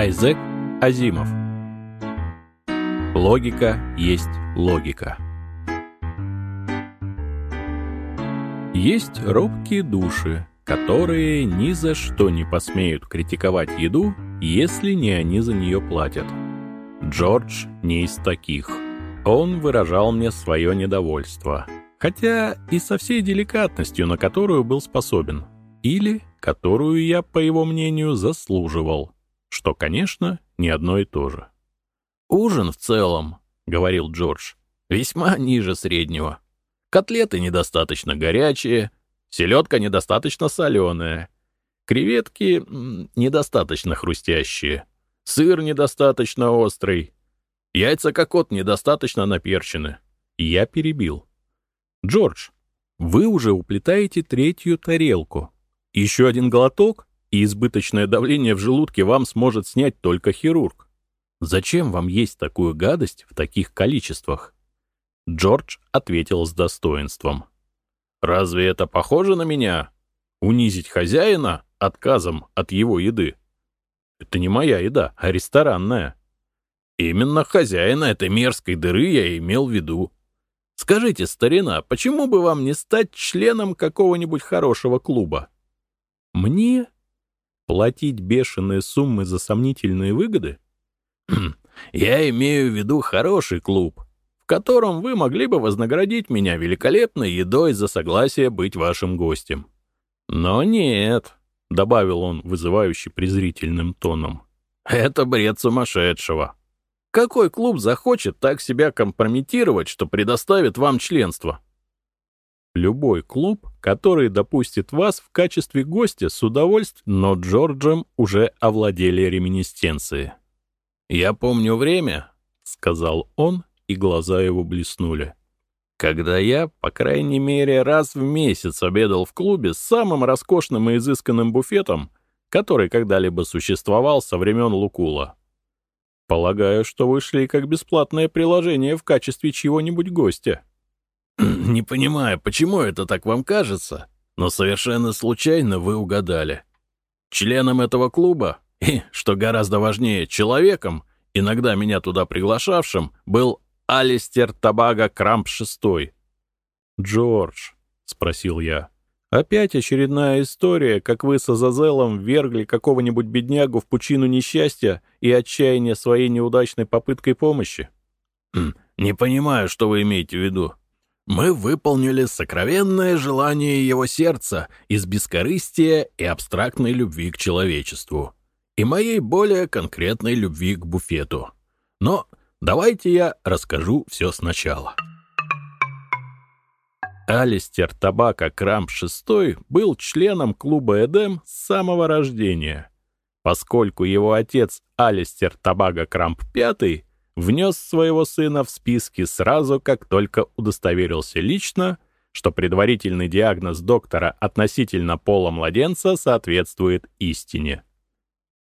Айзек Азимов. Логика есть логика. Есть робкие души, которые ни за что не посмеют критиковать еду, если не они за нее платят. Джордж не из таких. Он выражал мне свое недовольство, хотя и со всей деликатностью, на которую был способен, или которую я, по его мнению, заслуживал что, конечно, не одно и то же. «Ужин в целом», — говорил Джордж, — «весьма ниже среднего. Котлеты недостаточно горячие, селедка недостаточно соленая, креветки недостаточно хрустящие, сыр недостаточно острый, яйца кокот недостаточно наперчены». Я перебил. «Джордж, вы уже уплетаете третью тарелку. Еще один глоток, и избыточное давление в желудке вам сможет снять только хирург. Зачем вам есть такую гадость в таких количествах? Джордж ответил с достоинством. «Разве это похоже на меня? Унизить хозяина отказом от его еды? Это не моя еда, а ресторанная. Именно хозяина этой мерзкой дыры я имел в виду. Скажите, старина, почему бы вам не стать членом какого-нибудь хорошего клуба? Мне Платить бешеные суммы за сомнительные выгоды? Я имею в виду хороший клуб, в котором вы могли бы вознаградить меня великолепной едой за согласие быть вашим гостем. Но нет, — добавил он, вызывающе презрительным тоном, — это бред сумасшедшего. Какой клуб захочет так себя компрометировать, что предоставит вам членство? Любой клуб, который допустит вас в качестве гостя с удовольствием, но Джорджем уже овладели реминисценции. «Я помню время», — сказал он, и глаза его блеснули. «Когда я, по крайней мере, раз в месяц обедал в клубе с самым роскошным и изысканным буфетом, который когда-либо существовал со времен Лукула. Полагаю, что вы шли как бесплатное приложение в качестве чего-нибудь гостя». Не понимаю, почему это так вам кажется, но совершенно случайно вы угадали. Членом этого клуба, и, что гораздо важнее, человеком, иногда меня туда приглашавшим, был Алистер Табага Крамп VI. «Джордж», — спросил я, — «опять очередная история, как вы с Азазелом вергли какого-нибудь беднягу в пучину несчастья и отчаяния своей неудачной попыткой помощи?» «Не понимаю, что вы имеете в виду», мы выполнили сокровенное желание его сердца из бескорыстия и абстрактной любви к человечеству, и моей более конкретной любви к буфету. Но давайте я расскажу все сначала. Алистер Табака Крамп VI был членом клуба «Эдем» с самого рождения, поскольку его отец Алистер Табака Крамп V внес своего сына в списки сразу, как только удостоверился лично, что предварительный диагноз доктора относительно пола младенца соответствует истине.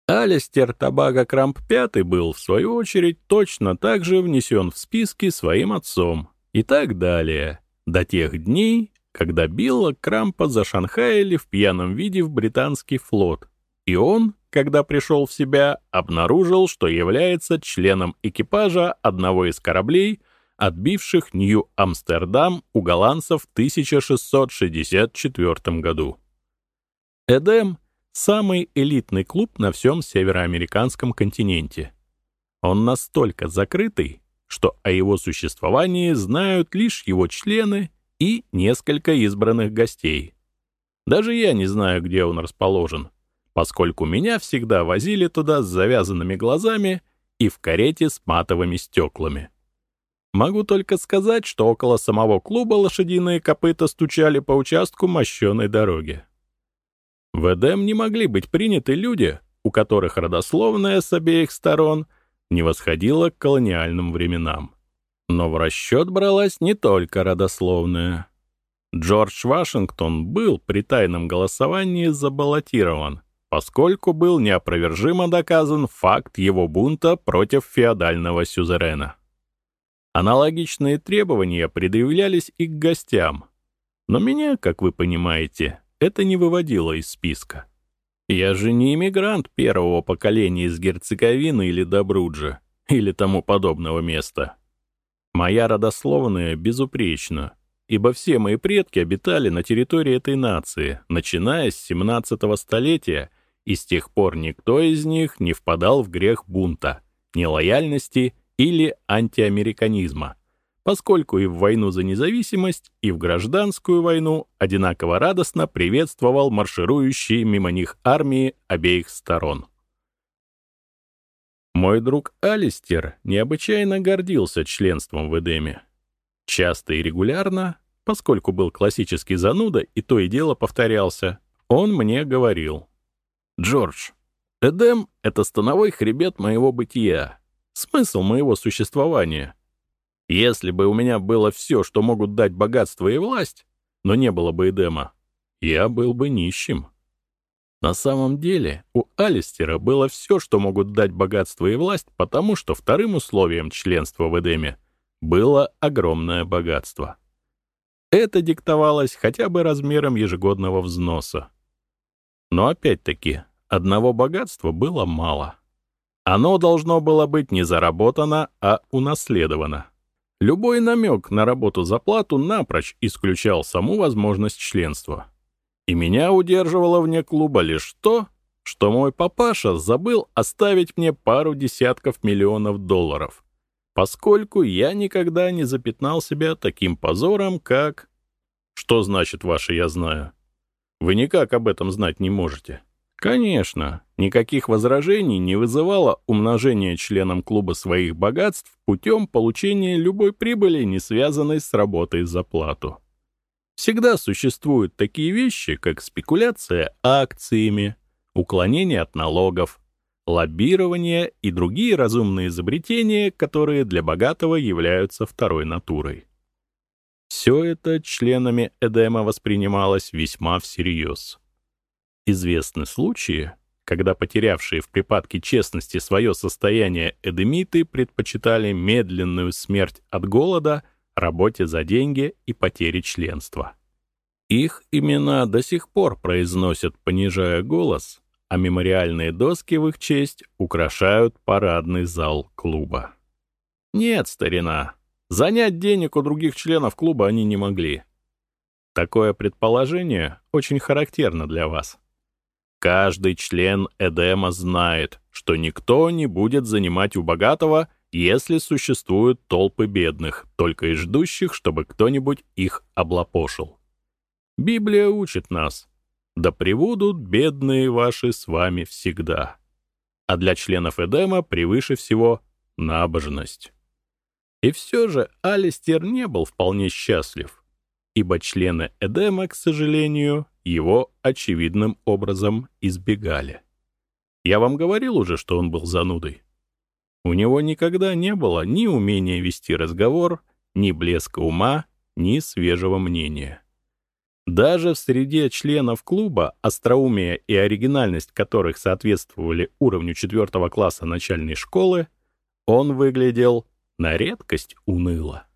Алистер Табага Крамп V был, в свою очередь, точно так же внесен в списки своим отцом. И так далее, до тех дней, когда Билла Крампа зашанхаяли в пьяном виде в британский флот, и он, когда пришел в себя, обнаружил, что является членом экипажа одного из кораблей, отбивших Нью-Амстердам у голландцев в 1664 году. Эдем — самый элитный клуб на всем североамериканском континенте. Он настолько закрытый, что о его существовании знают лишь его члены и несколько избранных гостей. Даже я не знаю, где он расположен — поскольку меня всегда возили туда с завязанными глазами и в карете с матовыми стеклами. Могу только сказать, что около самого клуба лошадиные копыта стучали по участку мощеной дороги. В Эдем не могли быть приняты люди, у которых родословная с обеих сторон не восходила к колониальным временам. Но в расчет бралась не только родословная. Джордж Вашингтон был при тайном голосовании забаллотирован — поскольку был неопровержимо доказан факт его бунта против феодального сюзерена. Аналогичные требования предъявлялись и к гостям, но меня, как вы понимаете, это не выводило из списка. Я же не иммигрант первого поколения из Герцеговины или Добруджа, или тому подобного места. Моя родословная безупречна, ибо все мои предки обитали на территории этой нации, начиная с 17 столетия, и с тех пор никто из них не впадал в грех бунта, нелояльности или антиамериканизма поскольку и в войну за независимость, и в гражданскую войну одинаково радостно приветствовал марширующие мимо них армии обеих сторон. Мой друг Алистер необычайно гордился членством в Эдеме. Часто и регулярно, поскольку был классический зануда и то и дело повторялся, он мне говорил. «Джордж, Эдем — это становой хребет моего бытия, смысл моего существования — если бы у меня было все, что могут дать богатство и власть, но не было бы Эдема, я был бы нищим. На самом деле у Алистера было все, что могут дать богатство и власть, потому что вторым условием членства в Эдеме было огромное богатство. Это диктовалось хотя бы размером ежегодного взноса. Но опять-таки, одного богатства было мало. Оно должно было быть не заработано, а унаследовано. Любой намек на работу за плату напрочь исключал саму возможность членства. И меня удерживало вне клуба лишь то, что мой папаша забыл оставить мне пару десятков миллионов долларов, поскольку я никогда не запятнал себя таким позором, как... Что значит ваше «я знаю»? Вы никак об этом знать не можете. Конечно, никаких возражений не вызывало умножение членам клуба своих богатств путем получения любой прибыли, не связанной с работой за плату. Всегда существуют такие вещи, как спекуляция акциями, уклонение от налогов, лоббирование и другие разумные изобретения, которые для богатого являются второй натурой. Все это членами Эдема воспринималось весьма всерьез. Известны случаи, когда потерявшие в припадке честности свое состояние эдемиты предпочитали медленную смерть от голода, работе за деньги и потере членства. Их имена до сих пор произносят, понижая голос, а мемориальные доски в их честь украшают парадный зал клуба. Нет, старина, занять денег у других членов клуба они не могли. Такое предположение очень характерно для вас. Каждый член Эдема знает, что никто не будет занимать у богатого, если существуют толпы бедных, только и ждущих, чтобы кто-нибудь их облапошил. Библия учит нас, да превудут бедные ваши с вами всегда. А для членов Эдема превыше всего набожность. И все же Алистер не был вполне счастлив, ибо члены Эдема, к сожалению, его очевидным образом избегали. Я вам говорил уже, что он был занудой. У него никогда не было ни умения вести разговор, ни блеска ума, ни свежего мнения. Даже в среде членов клуба, остроумие и оригинальность которых соответствовали уровню четвертого класса начальной школы, он выглядел на редкость уныло.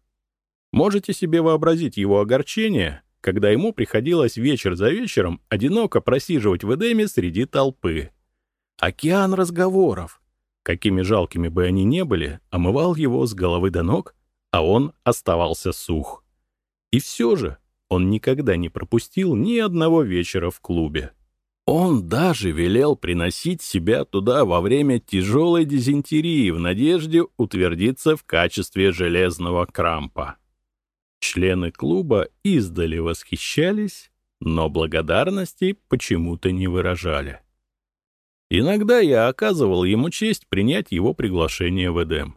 Можете себе вообразить его огорчение, когда ему приходилось вечер за вечером одиноко просиживать в Эдеме среди толпы. Океан разговоров, какими жалкими бы они ни были, омывал его с головы до ног, а он оставался сух. И все же он никогда не пропустил ни одного вечера в клубе. Он даже велел приносить себя туда во время тяжелой дизентерии в надежде утвердиться в качестве железного крампа. Члены клуба издали восхищались, но благодарности почему-то не выражали. Иногда я оказывал ему честь принять его приглашение в Эдем.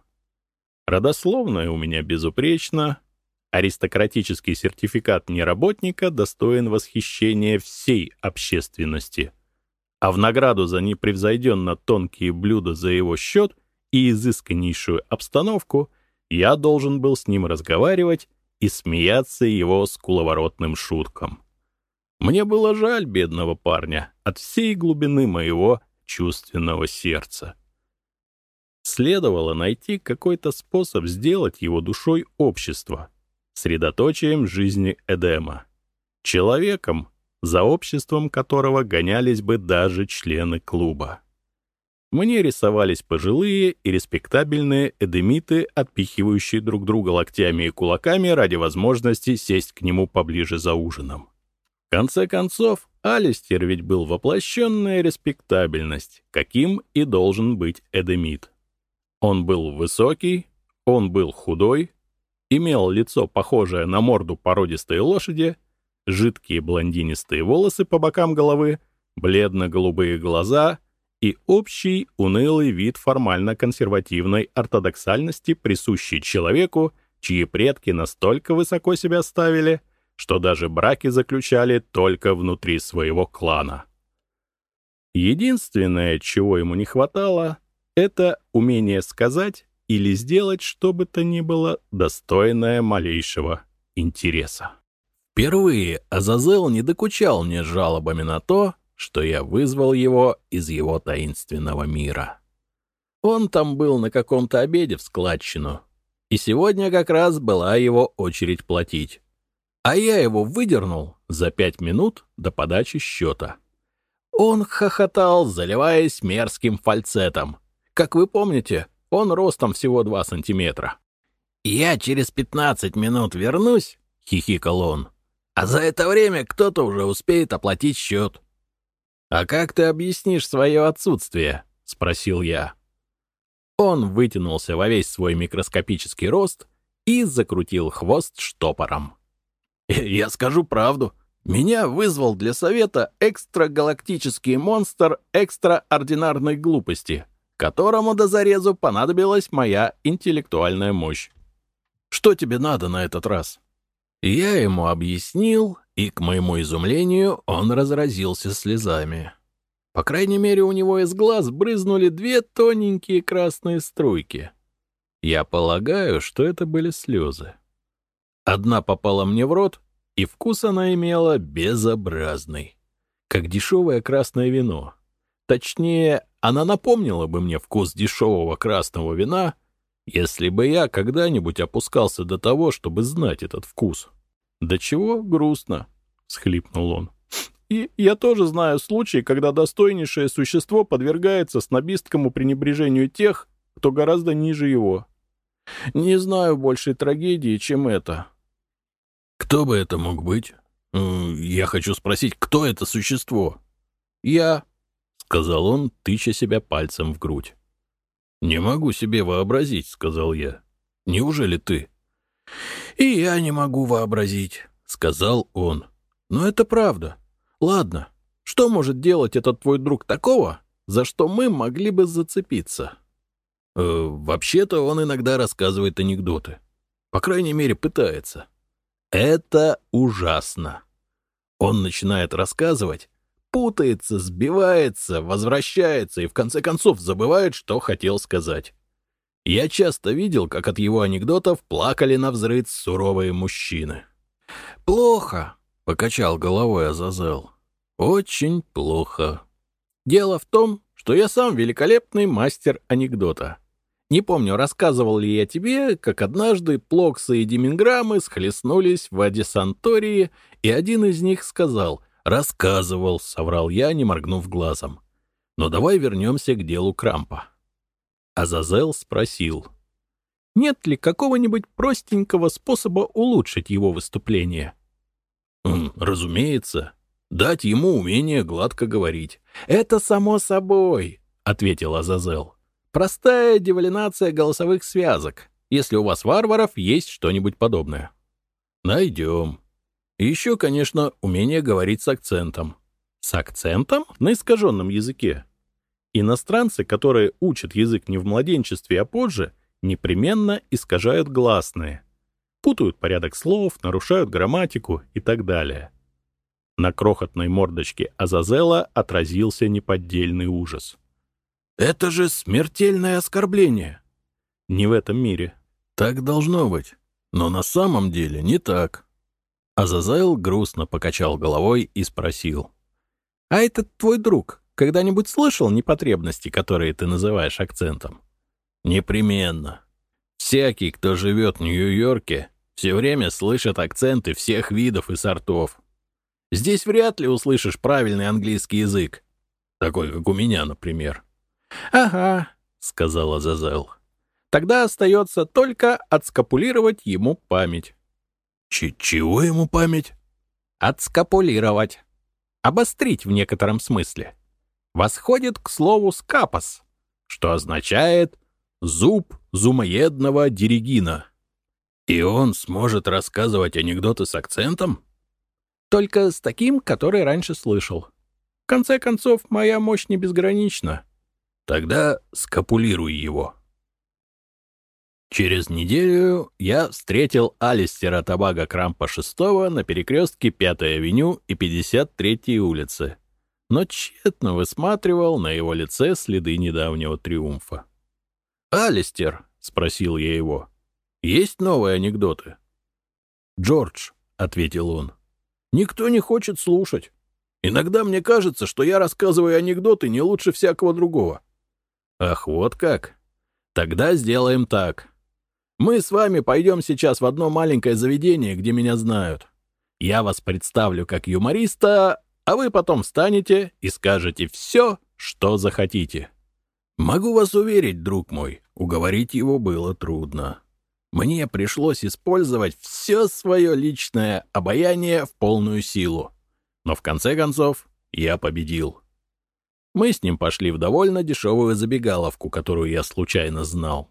Родословная у меня безупречна, аристократический сертификат неработника достоин восхищения всей общественности, а в награду за непревзойденно тонкие блюда за его счет и изысканнейшую обстановку я должен был с ним разговаривать и смеяться его скуловоротным шуткам. Мне было жаль бедного парня от всей глубины моего чувственного сердца. Следовало найти какой-то способ сделать его душой общества, средоточием жизни Эдема, человеком, за обществом которого гонялись бы даже члены клуба. Мне рисовались пожилые и респектабельные эдемиты, отпихивающие друг друга локтями и кулаками ради возможности сесть к нему поближе за ужином. В конце концов, Алистер ведь был воплощенная респектабельность, каким и должен быть эдемит. Он был высокий, он был худой, имел лицо, похожее на морду породистой лошади, жидкие блондинистые волосы по бокам головы, бледно-голубые глаза и общий унылый вид формально-консервативной ортодоксальности, присущий человеку, чьи предки настолько высоко себя ставили, что даже браки заключали только внутри своего клана. Единственное, чего ему не хватало, это умение сказать или сделать что бы то ни было достойное малейшего интереса. Впервые Азазел не докучал мне жалобами на то, что я вызвал его из его таинственного мира. Он там был на каком-то обеде в складчину, и сегодня как раз была его очередь платить. А я его выдернул за пять минут до подачи счета. Он хохотал, заливаясь мерзким фальцетом. Как вы помните, он ростом всего два сантиметра. «Я через пятнадцать минут вернусь», — хихикал он. «А за это время кто-то уже успеет оплатить счет». «А как ты объяснишь свое отсутствие?» — спросил я. Он вытянулся во весь свой микроскопический рост и закрутил хвост штопором. «Я скажу правду. Меня вызвал для совета экстрагалактический монстр экстраординарной глупости, которому до зарезу понадобилась моя интеллектуальная мощь. Что тебе надо на этот раз?» Я ему объяснил, и, к моему изумлению, он разразился слезами. По крайней мере, у него из глаз брызнули две тоненькие красные струйки. Я полагаю, что это были слезы. Одна попала мне в рот, и вкус она имела безобразный, как дешевое красное вино. Точнее, она напомнила бы мне вкус дешевого красного вина, если бы я когда-нибудь опускался до того, чтобы знать этот вкус. «Да чего грустно», — схлипнул он. «И я тоже знаю случаи, когда достойнейшее существо подвергается снобисткому пренебрежению тех, кто гораздо ниже его. Не знаю большей трагедии, чем это». «Кто бы это мог быть? Я хочу спросить, кто это существо?» «Я», — сказал он, тыча себя пальцем в грудь. «Не могу себе вообразить», — сказал я. «Неужели ты?» «И я не могу вообразить», — сказал он. «Но это правда. Ладно, что может делать этот твой друг такого, за что мы могли бы зацепиться?» э, «Вообще-то он иногда рассказывает анекдоты. По крайней мере, пытается». «Это ужасно». Он начинает рассказывать, путается, сбивается, возвращается и в конце концов забывает, что хотел сказать. Я часто видел, как от его анекдотов плакали на взрыв суровые мужчины. «Плохо», — покачал головой Азазел. «Очень плохо. Дело в том, что я сам великолепный мастер анекдота. Не помню, рассказывал ли я тебе, как однажды плоксы и деминграммы схлестнулись в Адисантории, и один из них сказал «Рассказывал», — соврал я, не моргнув глазом. Но давай вернемся к делу Крампа. Азазел спросил, нет ли какого-нибудь простенького способа улучшить его выступление? «Разумеется. Дать ему умение гладко говорить». «Это само собой», — ответил Азазел. «Простая девалинация голосовых связок, если у вас, варваров, есть что-нибудь подобное». «Найдем». еще, конечно, умение говорить с акцентом. С акцентом на искаженном языке. Иностранцы, которые учат язык не в младенчестве, а позже, непременно искажают гласные, путают порядок слов, нарушают грамматику и так далее. На крохотной мордочке Азазела отразился неподдельный ужас. «Это же смертельное оскорбление!» «Не в этом мире». «Так должно быть. Но на самом деле не так». Азазел грустно покачал головой и спросил. «А этот твой друг, когда-нибудь слышал непотребности, которые ты называешь акцентом? Непременно. Всякий, кто живет в Нью-Йорке, все время слышит акценты всех видов и сортов. Здесь вряд ли услышишь правильный английский язык. Такой, как у меня, например. — Ага, — сказала Зазел. — Тогда остается только отскапулировать ему память. Ч — Чего ему память? — Отскапулировать. Обострить в некотором смысле. Восходит к слову «скапос», что означает «зуб зумоедного диригина». И он сможет рассказывать анекдоты с акцентом? Только с таким, который раньше слышал. В конце концов, моя мощь не безгранична. Тогда скапулируй его. Через неделю я встретил Алистера Табага Крампа VI на перекрестке 5-й авеню и 53-й улицы, но тщетно высматривал на его лице следы недавнего триумфа. «Алистер», — спросил я его, — «есть новые анекдоты?» «Джордж», — ответил он, — «никто не хочет слушать. Иногда мне кажется, что я рассказываю анекдоты не лучше всякого другого. Ах, вот как. Тогда сделаем так. Мы с вами пойдем сейчас в одно маленькое заведение, где меня знают. Я вас представлю как юмориста, а вы потом встанете и скажете все, что захотите. Могу вас уверить, друг мой, уговорить его было трудно. Мне пришлось использовать все свое личное обаяние в полную силу. Но в конце концов я победил. Мы с ним пошли в довольно дешевую забегаловку, которую я случайно знал.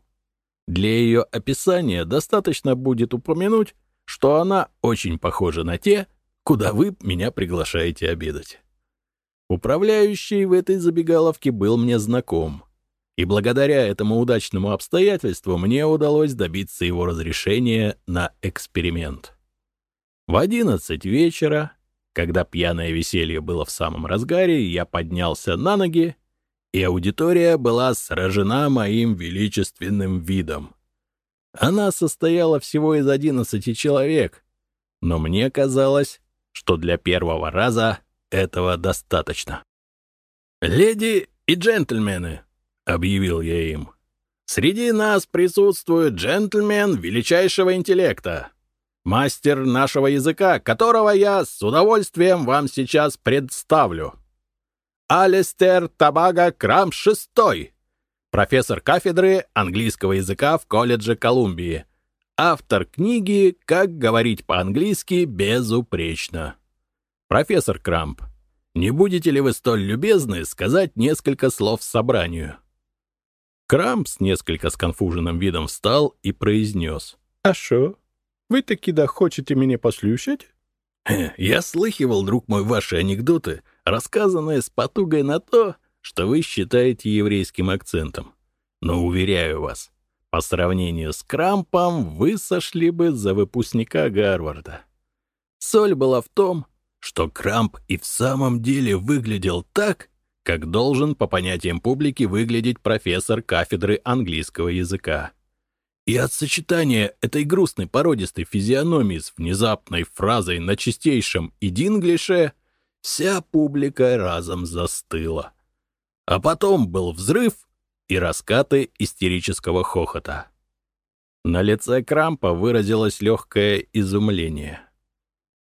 Для ее описания достаточно будет упомянуть, что она очень похожа на те, куда вы меня приглашаете обедать. Управляющий в этой забегаловке был мне знаком, и благодаря этому удачному обстоятельству мне удалось добиться его разрешения на эксперимент. В одиннадцать вечера когда пьяное веселье было в самом разгаре, я поднялся на ноги, и аудитория была сражена моим величественным видом. Она состояла всего из одиннадцати человек, но мне казалось, что для первого раза этого достаточно. «Леди и джентльмены», — объявил я им, — «среди нас присутствует джентльмен величайшего интеллекта, мастер нашего языка, которого я с удовольствием вам сейчас представлю. Алистер Табага Крам VI, профессор кафедры английского языка в колледже Колумбии, автор книги «Как говорить по-английски безупречно». Профессор Крамп, не будете ли вы столь любезны сказать несколько слов собранию? Крамп с несколько сконфуженным видом встал и произнес. «А шо?» Вы таки да хотите меня послушать? Я слыхивал, друг мой, ваши анекдоты, рассказанные с потугой на то, что вы считаете еврейским акцентом. Но, уверяю вас, по сравнению с Крампом вы сошли бы за выпускника Гарварда. Соль была в том, что Крамп и в самом деле выглядел так, как должен по понятиям публики выглядеть профессор кафедры английского языка. И от сочетания этой грустной породистой физиономии с внезапной фразой на чистейшем «идинглише» вся публика разом застыла. А потом был взрыв и раскаты истерического хохота. На лице Крампа выразилось легкое изумление.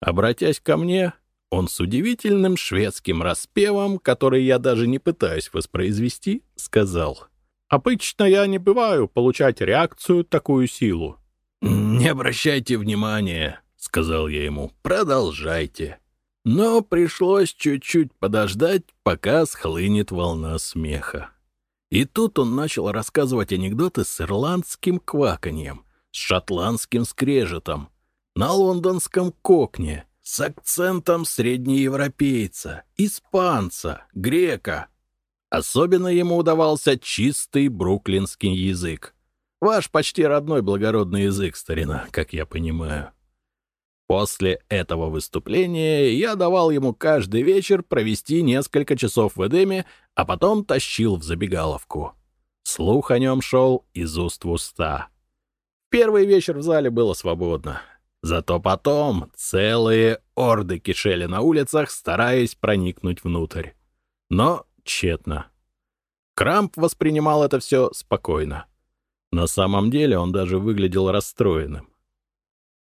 Обратясь ко мне, он с удивительным шведским распевом, который я даже не пытаюсь воспроизвести, сказал — Обычно я не бываю получать реакцию такую силу. «Не обращайте внимания», — сказал я ему, — «продолжайте». Но пришлось чуть-чуть подождать, пока схлынет волна смеха. И тут он начал рассказывать анекдоты с ирландским кваканьем, с шотландским скрежетом, на лондонском кокне, с акцентом среднеевропейца, испанца, грека, Особенно ему удавался чистый бруклинский язык. Ваш почти родной благородный язык, старина, как я понимаю. После этого выступления я давал ему каждый вечер провести несколько часов в Эдеме, а потом тащил в забегаловку. Слух о нем шел из уст в уста. Первый вечер в зале было свободно. Зато потом целые орды кишели на улицах, стараясь проникнуть внутрь. Но тщетно. Крамп воспринимал это все спокойно. На самом деле он даже выглядел расстроенным.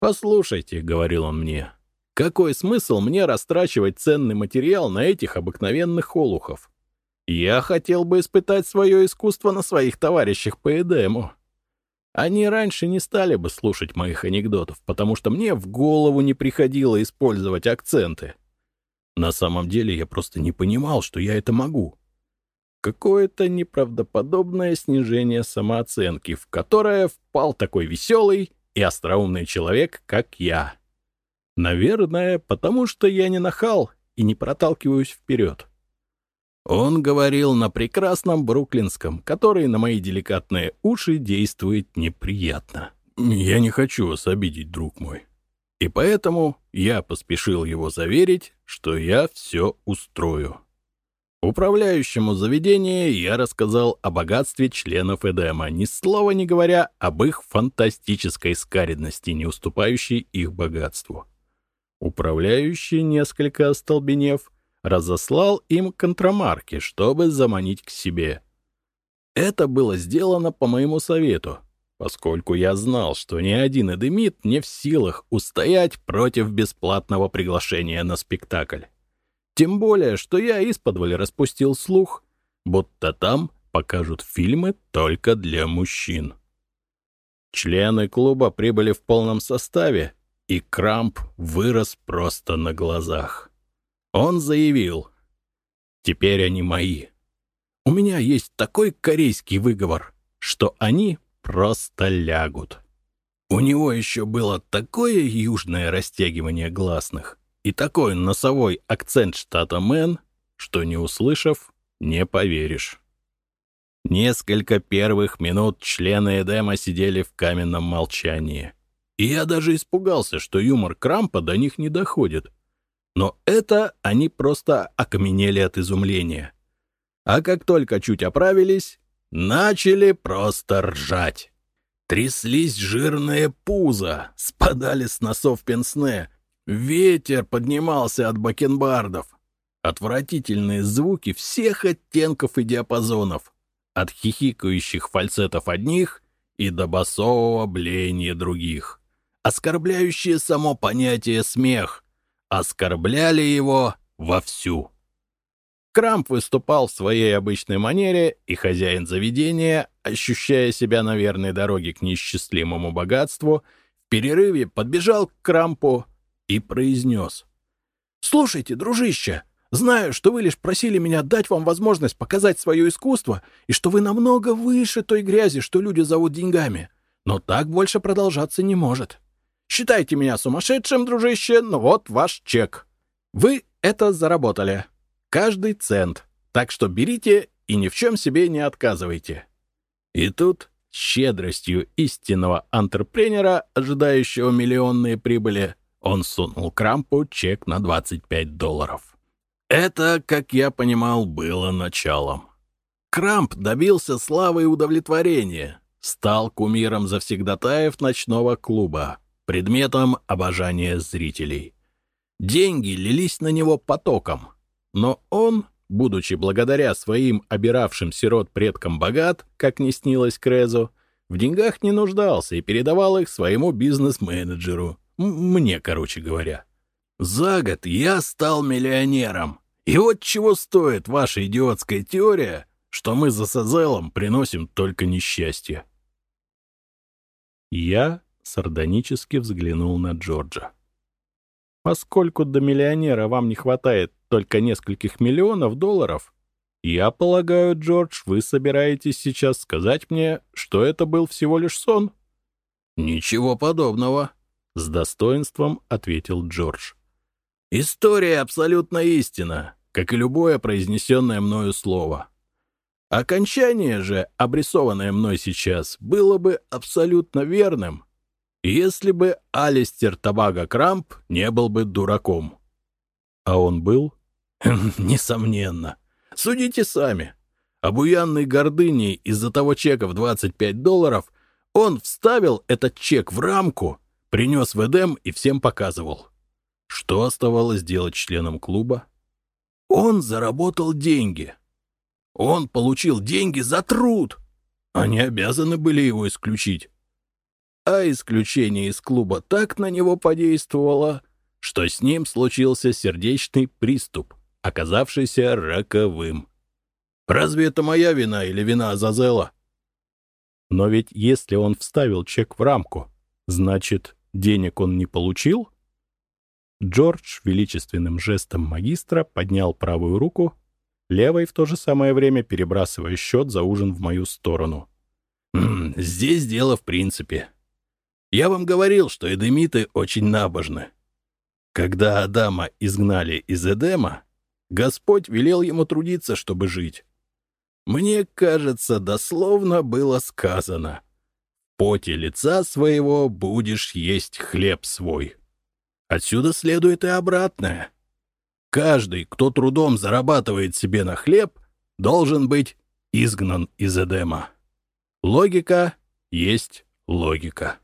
«Послушайте», — говорил он мне, Какой смысл мне растрачивать ценный материал на этих обыкновенных олухов? Я хотел бы испытать свое искусство на своих товарищах по Эдему. Они раньше не стали бы слушать моих анекдотов, потому что мне в голову не приходило использовать акценты. На самом деле я просто не понимал, что я это могу. Какое-то неправдоподобное снижение самооценки, в которое впал такой веселый и остроумный человек, как я. Наверное, потому что я не нахал и не проталкиваюсь вперед. Он говорил на прекрасном бруклинском, который на мои деликатные уши действует неприятно. «Я не хочу вас обидеть, друг мой». И поэтому я поспешил его заверить, что я все устрою. Управляющему заведения я рассказал о богатстве членов Эдема, ни слова не говоря об их фантастической скаридности, не уступающей их богатству. Управляющий, несколько остолбенев, разослал им контрамарки, чтобы заманить к себе. Это было сделано по моему совету, поскольку я знал, что ни один эдемит не в силах устоять против бесплатного приглашения на спектакль. Тем более, что я исподволь распустил слух, будто там покажут фильмы только для мужчин. Члены клуба прибыли в полном составе, и Крамп вырос просто на глазах. Он заявил, «Теперь они мои. У меня есть такой корейский выговор, что они просто лягут». У него еще было такое южное растягивание гласных и такой носовой акцент штата Мэн, что, не услышав, не поверишь. Несколько первых минут члены Эдема сидели в каменном молчании. И я даже испугался, что юмор Крампа до них не доходит — но это они просто окаменели от изумления. А как только чуть оправились, начали просто ржать. Тряслись жирные пузо, спадали с носов пенсне, ветер поднимался от бакенбардов. Отвратительные звуки всех оттенков и диапазонов, от хихикающих фальцетов одних и до басового блеяния других, оскорбляющие само понятие смех, оскорбляли его вовсю. Крамп выступал в своей обычной манере, и хозяин заведения, ощущая себя на верной дороге к неисчислимому богатству, в перерыве подбежал к Крампу и произнес. «Слушайте, дружище, знаю, что вы лишь просили меня дать вам возможность показать свое искусство и что вы намного выше той грязи, что люди зовут деньгами. Но так больше продолжаться не может. Считайте меня сумасшедшим, дружище, но вот ваш чек. Вы это заработали. Каждый цент. Так что берите и ни в чем себе не отказывайте. И тут, щедростью истинного антрепренера, ожидающего миллионные прибыли, он сунул Крампу чек на 25 долларов. Это, как я понимал, было началом. Крамп добился славы и удовлетворения, стал кумиром завсегдатаев ночного клуба предметом обожания зрителей. Деньги лились на него потоком, но он, будучи благодаря своим обиравшим сирот предкам богат, как не снилось Крезу, в деньгах не нуждался и передавал их своему бизнес-менеджеру. Мне, короче говоря. За год я стал миллионером. И вот чего стоит ваша идиотская теория, что мы за Сазелом приносим только несчастье. Я сардонически взглянул на Джорджа. «Поскольку до миллионера вам не хватает только нескольких миллионов долларов, я полагаю, Джордж, вы собираетесь сейчас сказать мне, что это был всего лишь сон?» «Ничего подобного», — с достоинством ответил Джордж. «История абсолютно истина, как и любое произнесенное мною слово. Окончание же, обрисованное мной сейчас, было бы абсолютно верным, если бы Алистер Табага Крамп не был бы дураком. А он был? Несомненно. Судите сами. Обуянный гордыней из-за того чека в 25 долларов, он вставил этот чек в рамку, принес в Эдем и всем показывал. Что оставалось делать членам клуба? Он заработал деньги. Он получил деньги за труд. Они обязаны были его исключить а исключение из клуба так на него подействовало, что с ним случился сердечный приступ, оказавшийся роковым. Разве это моя вина или вина Азазела? Но ведь если он вставил чек в рамку, значит, денег он не получил? Джордж величественным жестом магистра поднял правую руку, левой в то же самое время перебрасывая счет за ужин в мою сторону. «Здесь дело в принципе. Я вам говорил, что эдемиты очень набожны. Когда Адама изгнали из Эдема, Господь велел ему трудиться, чтобы жить. Мне кажется, дословно было сказано «В поте лица своего будешь есть хлеб свой». Отсюда следует и обратное. Каждый, кто трудом зарабатывает себе на хлеб, должен быть изгнан из Эдема. Логика есть логика.